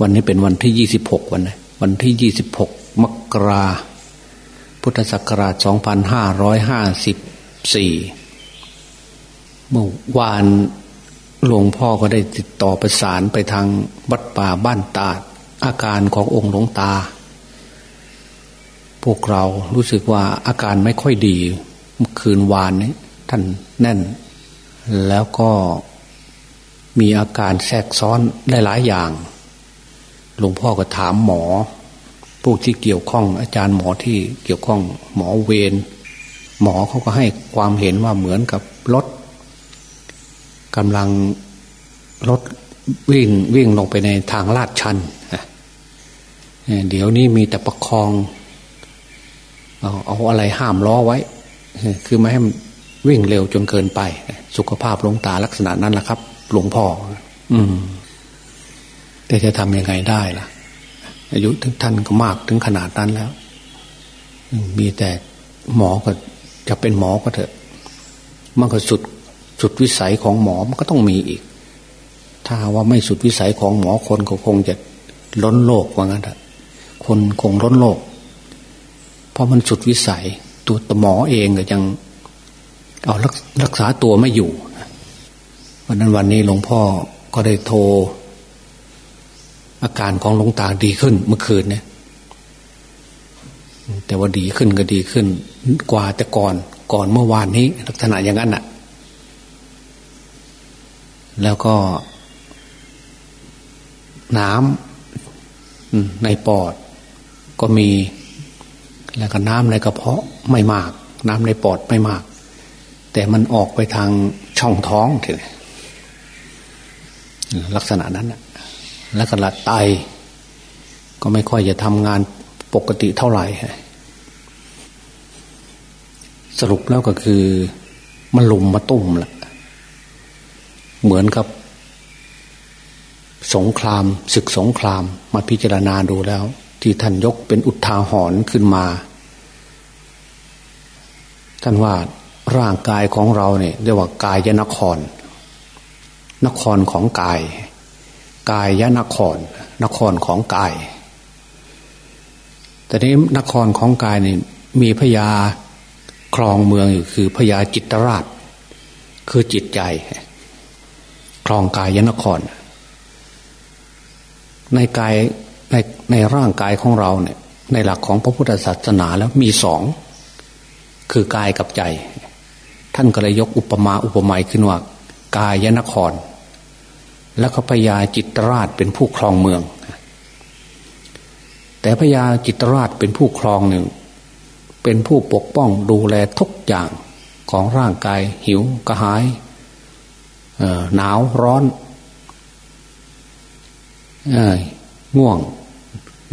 วันนี้เป็นวันที่ยี่สิบหกวันนะวันที่ยี่สิบหกมกราพุทธศักราชสองพันห้าร้อยห้าสิบสี่เมื่อวานหลวงพ่อก็ได้ติดต่อประสานไปทางวัดป่าบ้านตาดอาการขององค์หลวงตา พวกเรารู้สึกว่าอาการไม่ค่อยดีคืนวานนี้ท่านแน่น แล้วก็มีอาการแทรกซ้อนได้หลายอย่าง หลวงพ่อก็ถามหมอ ผู้ที่เกี่ยวข้อง อาจารย์หมอที่เกี่ยวข้องหมอเวรหมอเขาก็ให้ความเห็นว่าเหมือนกับรถกำลังรถวิ่งวิ่งลงไปในทางลาดชันเดี๋ยวนี้มีแต่ประคอง เอาเอาอะไรห้ามล้อไว้ คือไม่ให้วิ่งเร็วจนเกินไป สุขภาพลงตาลักษณะนั้นแหละครับ หลวงพ่อ อืม แต่จะทำยังไงได้ล่ะ อายุถึงท่านก็มากถึงขนาดนั้นแล้ว มีแต่หมอก็จะเป็นหมอก็เถอะ มันก็สุดสุดวิสัยของหมอมันก็ต้องมีอีก ถ้าว่าไม่สุดวิสัยของหมอคนก็คงจะล้นโลกว่างั้นคนคงล้นโลก เพราะมันสุดวิสัย ตัวหมอเองก็ยัง เอารักรักษาตัวไม่อยู่วันนั้นวันนี้หลวงพ่อก็ได้โทร อาการของหลวงตาดีขึ้น เมื่อคืนเนี่ย แต่ว่าดีขึ้นก็ดีขึ้น กว่าแต่ก่อนก่อนเมื่อวานนี้ ลักษณะอย่างนั้นน่ะ แล้วก็ น้ำในปอด ก็มี แล้วก็น้ำในกระเพาะไม่มาก น้ำในปอดไม่มาก แต่มันออกไปทางช่องท้องทีลักษณะนั้น แล้วก็ละไตก็ไม่ค่อยจะทำงานปกติเท่าไหร่ สรุปแล้วก็คือมันลุมมาตุ่มแหละเหมือนกับ สงครามศึกสงครามมาพิจารณาดูแล้ว ที่ท่านยกเป็นอุทาหรณ์ขึ้นมา ท่านว่าร่างกายของเราเนี่ยเรียกว่ากายยนคร นครของกาย กายยนคร นครของกาย แต่นี้นครของกายนี่มีพญาครองเมืองอยู่คือพญาจิตรราช คือจิตใจครองกายยนคร ในกายในในร่างกายของเราเนี่ย ในหลักของพระพุทธศาสนาแล้วมีสองคือกายกับใจ ท่านก็เลยยกอุปมาอุปไมยขึ้นว่ากายยนคร แล้วก็พญาจิตรราชเป็นผู้ครองเมือง แต่พญาจิตรราชเป็นผู้ครองหนึ่ง เป็นผู้ปกป้องดูแลทุกอย่างของร่างกาย หิวกระหายหนาวร้อนง่วง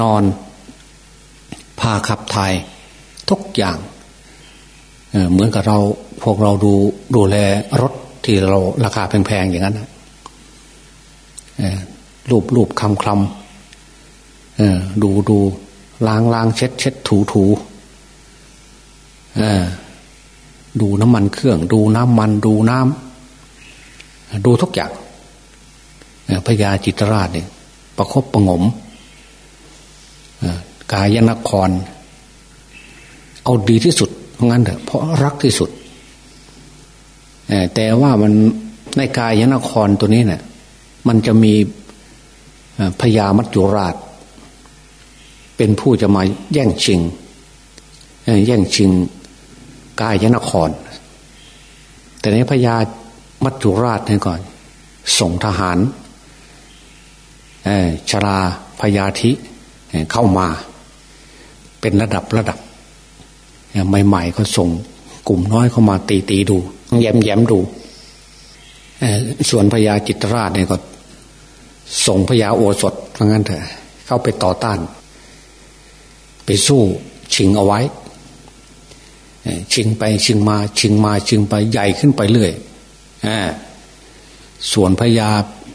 นอน พาขับถ่ายทุกอย่างเเหมือนกับเราพวกเราดูดูแลรถที่เราราคาแพงๆอย่างนั้น รูปรูปคำคำดูดูล้างล้างเช็ดเช็ดถูถูดูน้ำมันเครื่อง ดูน้ำมันดูน้ำดูทุกอย่างพญาจิตรราชเนี่ยประครบประงมกายนคร เอาดีที่สุดเพราะงั้นเถอะเพราะรักที่สุดแต่ว่ามันในกายยนครตัวนี้เนี่ย มันจะมีพญามัจจุราช เป็นผู้จะมาแย่งชิง แย่งชิงกายยนคร แต่ในพญามัจจุราชนี่ก่อน ส่งทหารชราพยาธิเข้ามา เป็นระดับระดับใหม่ๆก็ส่งกลุ่มน้อยเข้ามาตีตีดู แย้มแย้มดูส่วนพญาจิตราชเนี่ยก็ ส่งพญาโอสถเพราะงั้นเถอะเข้าไปต่อต้าน ไปสู้ชิงเอาไว้ชิงไปชิงมา ชิงมาชิงไปใหญ่ขึ้นไปเรื่อยส่วนพญา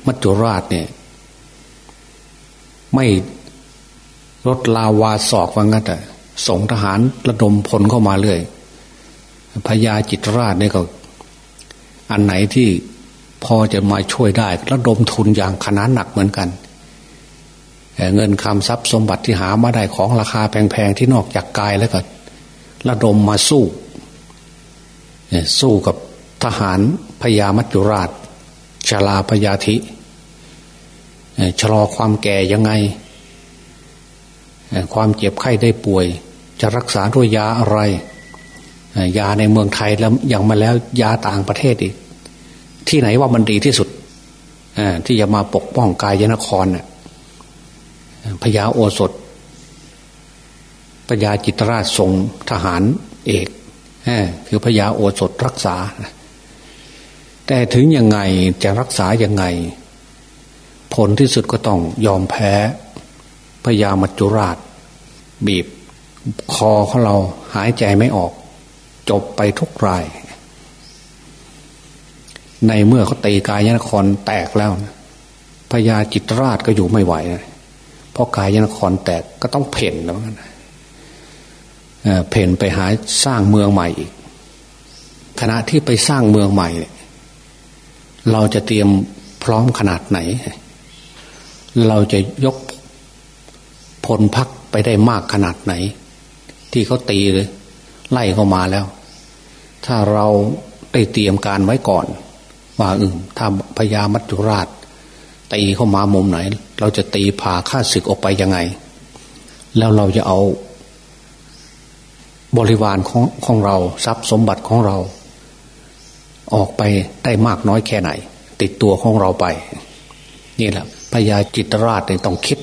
มัจจุราชเนี่ย ไม่ลดลาวาศอกว่างั้นแต่ส่งทหารระดมพลเข้ามาเรื่อยพญาจิตราชเนี่ยก็ อันไหนที่ พอจะมาช่วยได้ระดมทุนอย่างขนาดหนักเหมือนกันเงินคำทรัพย์สมบัติที่หามาได้ของราคาแพงๆที่นอกจากกายแล้วก็ระดมมาสู้ สู้กับทหารพญามัจจุราชชลาพยาธิชะลอความแก่ยังไง ความเจ็บไข้ได้ป่วย จะรักษาด้วยยาอะไร ยาในเมืองไทยแล้วอย่างมาแล้วยาต่างประเทศอีก ที่ไหนว่ามันดีที่สุดที่จะมาปกป้องกายนครเนี่ยพญาโอสถพญาจิตราชทรงทหารเอกคือพญาโอสถรักษา แต่ถึงยังไงจะรักษายังไง ผลที่สุดก็ต้องยอมแพ้พญามัจจุราช บีบ คอของเราหายใจไม่ออก จบไปทุกราย ในเมื่อเขาตีกายนครแตกแล้วพญาจิตราชก็อยู่ไม่ไหวเพราะกายนครแตกก็ต้องเพ่นแล้วกันเพ่นไปหาสร้างเมืองใหม่อีกขณะที่ไปสร้างเมืองใหม่เราจะเตรียมพร้อมขนาดไหน เราจะยกพลพักไปได้มากขนาดไหน ที่เขาตีเลยไล่เข้ามาแล้ว ถ้าเราได้เตรียมการไว้ก่อน ว่าอื่นถ้าพญามัจจุราชตีเข้ามามุมไหน เราจะตีผ่าข้าศึกออกไปยังไง แล้วเราจะเอา บริวารของของเราทรัพย์สมบัติของเรา ออกไปได้มากน้อยแค่ไหน ติดตัวของเราไป นี่แหละพญาจิตราชเนี่ยต้องคิด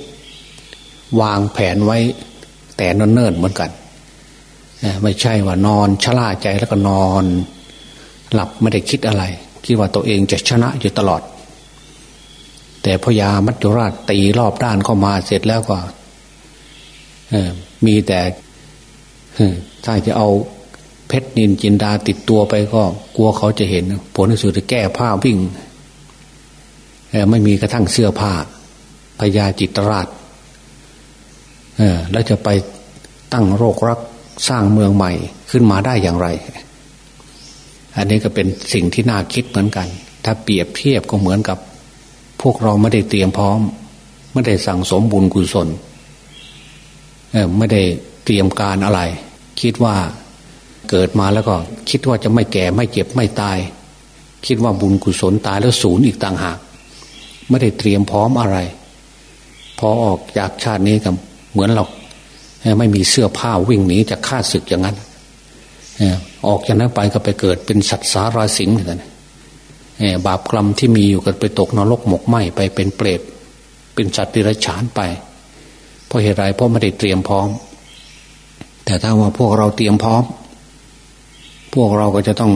วางแผนไว้แต่นเนิ่นๆเหมือนกันไม่ใช่ว่านอนชะล่าใจแล้วก็นอน หลับไม่ได้คิดอะไร คิดว่าตัวเองจะชนะอยู่ตลอด แต่พญามัจจุราชตีรอบด้านเข้ามาเสร็จแล้วก็มีแต่ถ้าจะเอาเพชรนินจินดาติดตัวไปก็ กลัวเขาจะเห็น ผลที่สุดจะแก้ผ้าวิ่งไม่มีกระทั่งเสื้อผ้าพญาจิตราชแล้วจะไปตั้งโรครักสร้างเมืองใหม่ขึ้นมาได้อย่างไร อันนี้ก็เป็นสิ่งที่น่าคิดเหมือนกัน ถ้าเปรียบเทียบก็เหมือนกับ พวกเราไม่ได้เตรียมพร้อม ไม่ได้สั่งสมบุญกุศลไม่ได้เตรียมการอะไร คิดว่าเกิดมาแล้วก็ คิดว่าจะไม่แก่ไม่เจ็บไม่ตาย คิดว่าบุญกุศลตายแล้วศูนย์อีกต่างหาก ไม่ได้เตรียมพร้อมอะไร พอออกจากชาตินี้กับเหมือนเราไม่มีเสื้อผ้าวิ่งหนีจากข้าศึกอย่างนั้น ออกจากนั้นไปก็ไปเกิดเป็นสัตว์สาราสิงกันบาปกรรมที่มีอยู่กันไปตกนรกหมกไหมไปเป็นเปรตเป็นสัตว์ดิรัจฉานไป เพราะเหตุไรเพราะไม่ได้เตรียมพร้อม แต่ถ้าว่าพวกเราเตรียมพร้อม พวกเราก็จะต้อง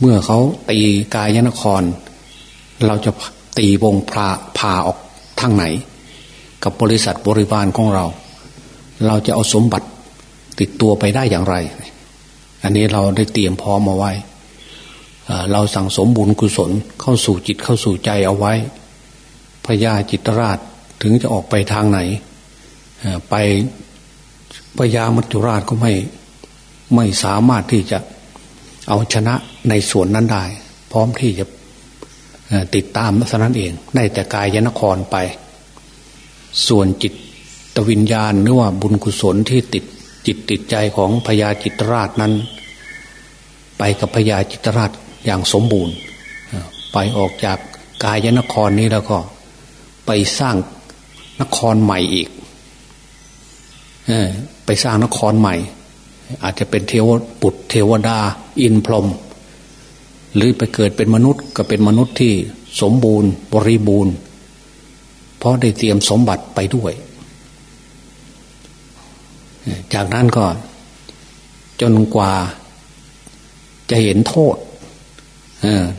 เมื่อเขาตีกายนคร เราจะตีวงพาพาออกทางไหน กับบริษัทบริวารของเรา เราจะเอาสมบัติ ติดตัวไปได้อย่างไร อันนี้เราได้เตรียมพร้อมมาไว้ เราสั่งสมบุญกุศลเข้าสู่จิตเข้าสู่ใจเอาไว้พญาจิตราชถึงจะออกไปทางไหน ไปพญามัจจุราชก็ไม่ไม่สามารถที่จะเอาชนะในส่วนนั้นได้ พร้อมที่จะติดตามเท่านั้นเอง ได้แต่กายยนครไป ส่วนจิตตวิญญาณหรือว่าบุญกุศลที่ติด จิตติดใจของพญาจิตราชนั้น ไปกับพญาจิตราชอย่างสมบูรณ์ ไปออกจากกายนครนี้แล้วก็ ไปสร้างนครใหม่อีกไปสร้างนครใหม่ อาจจะเป็นเทวปุตเทวดา อินพรหมหรือไปเกิดเป็นมนุษย์ก็เป็นมนุษย์ที่สมบูรณ์ บริบูรณ์ เพราะได้เตรียมสมบัติไปด้วย จากนั้นก็จนกว่าจะเห็นโทษ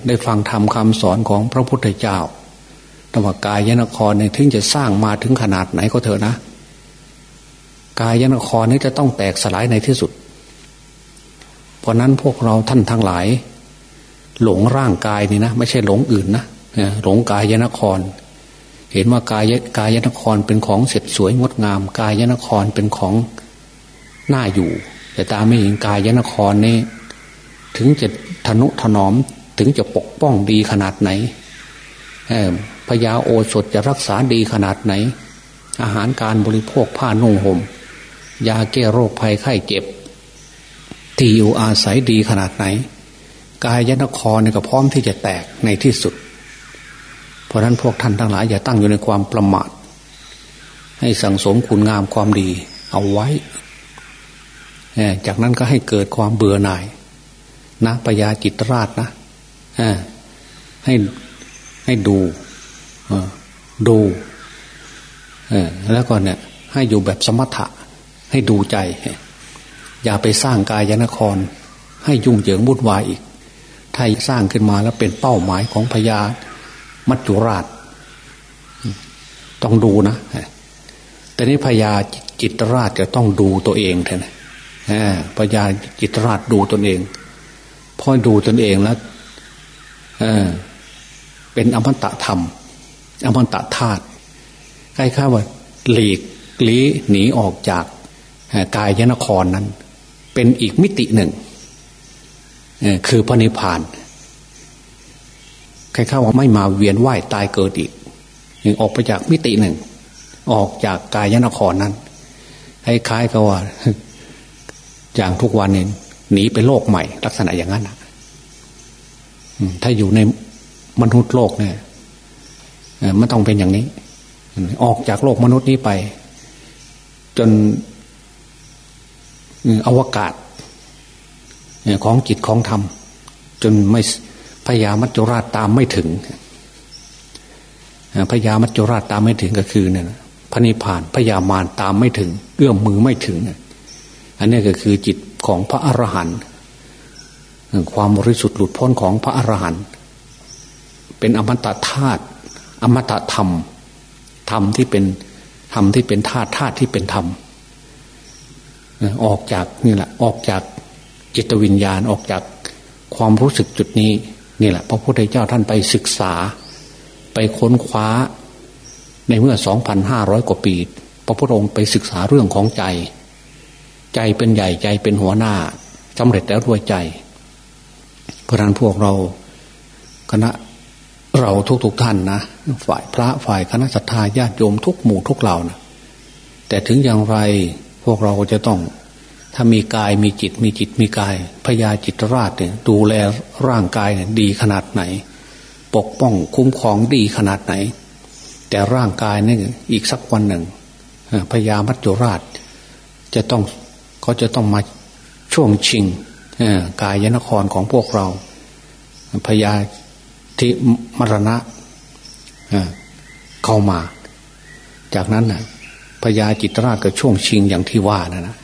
ได้ฟังธรรมคำสอนของพระพุทธเจ้าธรรมกายยนครเนี่ยถึงจะสร้างมาถึงขนาดไหนก็เถอะนะ กายยนครนี้จะต้องแตกสลายในที่สุด เพราะนั้นพวกเราท่านทั้งหลาย หลงร่างกายนี่นะไม่ใช่หลงอื่นนะหลงกายยนคร เห็นว่ากายกายยนครเป็นของเสร็จสวยงดงาม กายนครเป็นของ น่าอยู่ แต่ตาไม่เห็นกายยนครนี่ถึงจะทนุถนอมถึงจะปกป้องดีขนาดไหนพพยาโอสถจะรักษาดีขนาดไหน อาหารการบริโภคผ้านุ่งหม่มยาแก้โรคภัยไข้เจ็บ ที่อยู่อาศัยดีขนาดไหน กายยนครเนี่ยก็พร้อมที่จะแตกในที่สุด เพราะนั้นพวกท่านทั้งหลายอย่าตั้งอยู่ในความประมาทให้สังสมคุณงามความดีเอาไว้ จากนั้นก็ให้เกิดความเบื่อหน่ายนะปยาจิตราชนะให้ให้ดูดูแล้วก็เนี่ย ให้อยู่แบบสมถะ ให้ดูใจ อย่าไปสร้างกายนคร ให้ยุ่งเหยิงวุ่นวายอีก ถ้าสร้างขึ้นมาแล้วเป็นเป้าหมายของพญามัจจุราช ต้องดูนะแต่นี้พญาจิตราชจะต้องดูตัวเองแทน พญญาจิตราชดูตนเองพอดูตนเองแล้วเป็นอมตะธรรม อมตะธาตุใกล้ข้าว่า หลีกลี้หนีออกจากกายยนครนั้น เป็นอีกมิติหนึ่งคือพระนิพพานใครเข้าว่าไม่มาเวียนว่ายตายเกิดอีกออกไปจากมิติหนึ่ง ออกจากกายยนครนั้นคล้ายๆกับว่า อย่างทุกวันนี้หนีไปโลกใหม่ ลักษณะอย่างนั้นถ้าอยู่ในมนุษย์โลกเนี่ยมันต้องเป็นอย่างนี้ ออกจากโลกมนุษย์นี้ไป จนอวกาศของจิตของธรรม จนไม่พญามัจจุราชตามไม่ถึงพญามัจจุราชตามไม่ถึงก็คือเนี่ยพระนิพพานพญามารตามไม่ถึง เอื้อมมือไม่ถึง อันนี้ก็คือจิตของพระอรหันต์ความบริสุทธิ์หลุดพ้นของพระอรหันต์เป็นอมตะธาตุอมตะธรรมธรรมที่เป็นธรรมที่เป็นธาตุธาตุที่เป็นธรรมออกจากนี่แหละ ออกจากจิตวิญญาณออกจากความรู้สึกจุดนี้นี่แหละ พระพุทธเจ้าท่านไปศึกษา ไปค้นคว้า ในเมื่อสองพันห้าร้อยกว่าปี พระพุทธองค์ไปศึกษาเรื่องของใจ ใจเป็นใหญ่ใจเป็นหัวหน้าสำเร็จแล้วด้วยใจ เพราะนั้นพวกเราคณะเราทุกๆทท่านนะฝ่ายพระฝ่ายคณะสัตยาญาติโยมทุกหมู่ทุกเหล่านะแต่ถึงอย่างไรพวกเราจะต้อง ถ้ามีกายมีจิตมีจิตมีกายพญาจิตราชเนี่ยดูแลร่างกายเนี่ยดีขนาดไหน ปกป้องคุ้มครองดีขนาดไหน แต่ร่างกายเนี่ยอีกสักวันหนึ่งพญามัจจุราช จะต้อง เขาจะต้องมาช่วงชิงกายยนครของพวกเราพญาทิมรณะเข้ามา จากนั้นนะพญาจิตราชก็ช่วงชิงอย่างที่ว่านะนะ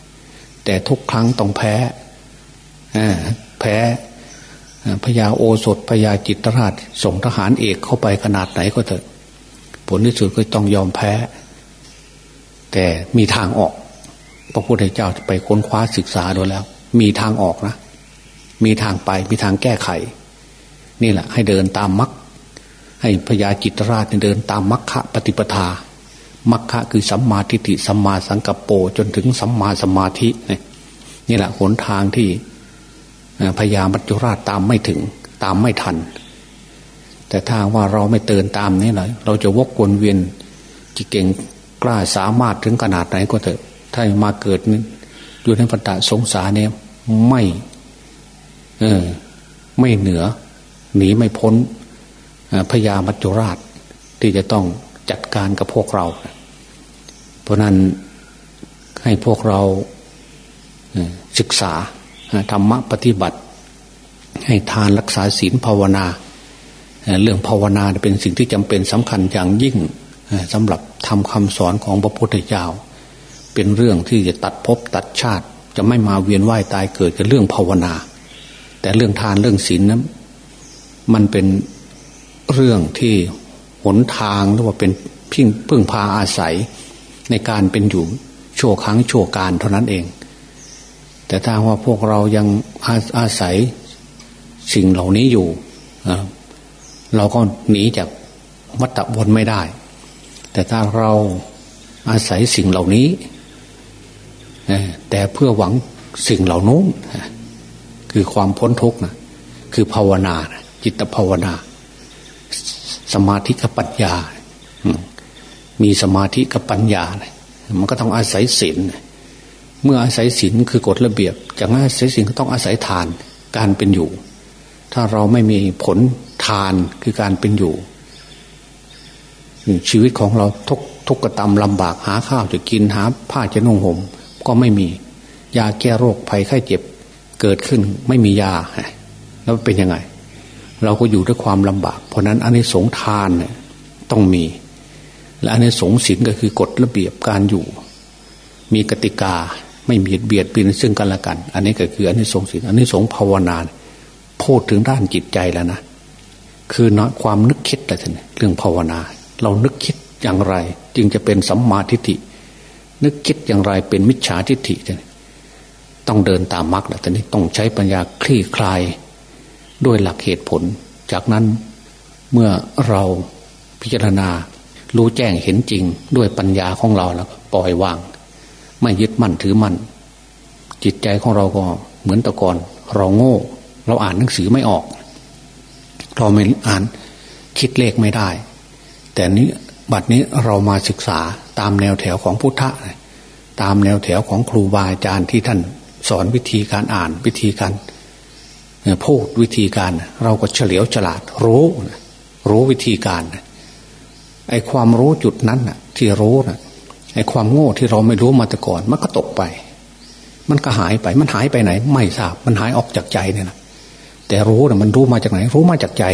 แต่ทุกครั้งต้องแพ้แพ้พญาโอสถพญาจิตราช ส่งทหารเอกเข้าไปขนาดไหนก็เถอะ ผลที่สุดก็ต้องยอมแพ้ แต่มีทางออก พระพุทธเจ้าไปค้นคว้าศึกษาดูแล้ว มีทางออกนะ มีทางไปมีทางแก้ไข นี่แหละ ให้เดินตามมัคให้พญาจิตราชเดินตามมัคคะปฏิปทามัคคะคือสัมมาทิฏฐิสัมมาสังกัปโปจนถึงสัมมาสมาธินี่แหละหนทางที่พญามัจจุราชตามไม่ถึง ตามไม่ทัน แต่ถ้าว่าเราไม่เตือนตามนี่เลยเราจะวกวนเวียนจิเก่งกล้าสามารถถึงขนาดไหนก็เถอะ ถ้ามาเกิดอยู่ในปัตตะสงสารเนี่ยไม่ เออ ไม่เหนือ หนีไม่พ้นพญามัจจุราช ที่จะต้องจัดการกับพวกเรา เพราะนั้นให้พวกเราศึกษาธรรมะปฏิบัติ ให้ทานรักษาศีลภาวนา เรื่องภาวนาเป็นสิ่งที่จำเป็นสำคัญอย่างยิ่งสำหรับทำคำสอนของพระพุทธเจ้า เป็นเรื่องที่จะตัดภพตัดชาติ จะไม่มาเวียนว่ายตายเกิดกับเรื่องภาวนา แต่เรื่องทานเรื่องศีลนั้นมันเป็นเรื่องที่หนทางหรือว่าเป็นพิงพึ่งพาอาศัยในการเป็นอยู่โชว์ครั้งโชว์การเท่านั้นเอง แต่ถ้าว่าพวกเรายังอาอาศัยสิ่งเหล่านี้อยู่เราก็หนีจากวัฏวนไม่ได้ แต่ถ้าเราอาศัยสิ่งเหล่านี้ แต่เพื่อหวังสิ่งเหล่านู้นคือความพ้นทุกข์นะคือภาวนาจิตภาวนา สมาธิกับปัญญา มีสมาธิกับปัญญา มันก็ต้องอาศัยศีลเมื่ออาศัยศีลคือกฎระเบียบจากอาศัยศีลก็ต้องอาศัยทานการเป็นอยู่ ถ้าเราไม่มีผลทานคือการเป็นอยู่ ชีวิตของเราทุกทุกกระตำลำบากหาข้าวจะกินหาผ้าจะนุ่งห่ม ก็ไม่มี ยาแก้โรคภัยไข้เจ็บ เกิดขึ้นไม่มียา แล้วเป็นยังไง เราก็อยู่ด้วยความลำบาก เพราะนั้นอันนี้สงทานเนี่ยต้องมี และอันนี้สงศีลก็คือกฎระเบียบการอยู่ มีกติกาไม่เบียดเบียดเบียนซึ่งกันและกัน อันนี้ก็คืออันนี้สงศีลอันนี้สงภาวนาพูดถึงด้านจิตใจแล้วนะคือนะความนึกคิดอะไรท่านเรื่องภาวนา เรานึกคิดอย่างไร จึงจะเป็นสัมมาทิฏฐิ นึกคิดอย่างไรเป็นมิจฉาทิฏฐิท่านต้องเดินตามมรรคแหละแต่นี้ต้องใช้ปัญญาคลี่คลาย ด้วยหลักเหตุผล จากนั้นเมื่อเราพิจารณา รู้แจ้งเห็นจริงด้วยปัญญาของเราแล้วปล่อยวาง ไม่ยึดมั่นถือมั่น จิตใจของเราก็เหมือนตะกอนเราโง่ เราอ่านหนังสือไม่ออก เราไม่อ่านคิดเลขไม่ได้ แต่นี้บัดนี้เรามาศึกษา ตามแนวแถวของพุทธะตามแนวแถวของครูบาอาจารย์ที่ท่านสอนวิธีการอ่านวิธีการพูดวิธีการ เราก็เฉลียวฉลาดรู้ รู้วิธีการไอ้ความรู้จุดนั้นน่ะ ที่รู้น่ะไอ้ความโง่ที่เราไม่รู้มาแต่ก่อน มันก็ตกไป มันก็หายไปมันหายไปไหน ไม่ทราบมันหายออกจากใจเนี่ยนะแต่รู้น่ะมันรู้มาจากไหน รู้มาจากใจ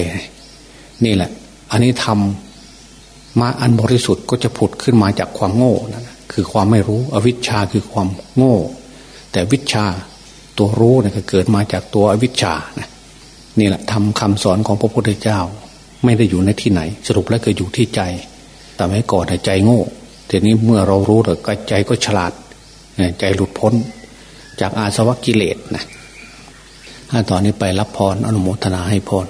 นี่แหละ อันนี้ทำ มาอันบริสุทธิ์ก็จะผุดขึ้นมาจากความโง่นั่นคือความไม่รู้ อวิชชาคือความโง่ แต่วิชาตัวรู้เนี่ยก็เกิดมาจากตัวอวิชชานะนี่แหละทำคำสอนของพระพุทธเจ้า ไม่ได้อยู่ในที่ไหน สรุปแล้วก็อยู่ที่ใจแต่ไม่ก่อนใจโง่ทีนี้เมื่อเรารู้แล้วใจก็ฉลาดใจหลุดพ้น จากอาสวะกิเลสนะถ้าตอนนี้ไปรับพรอนุโมทนาให้พร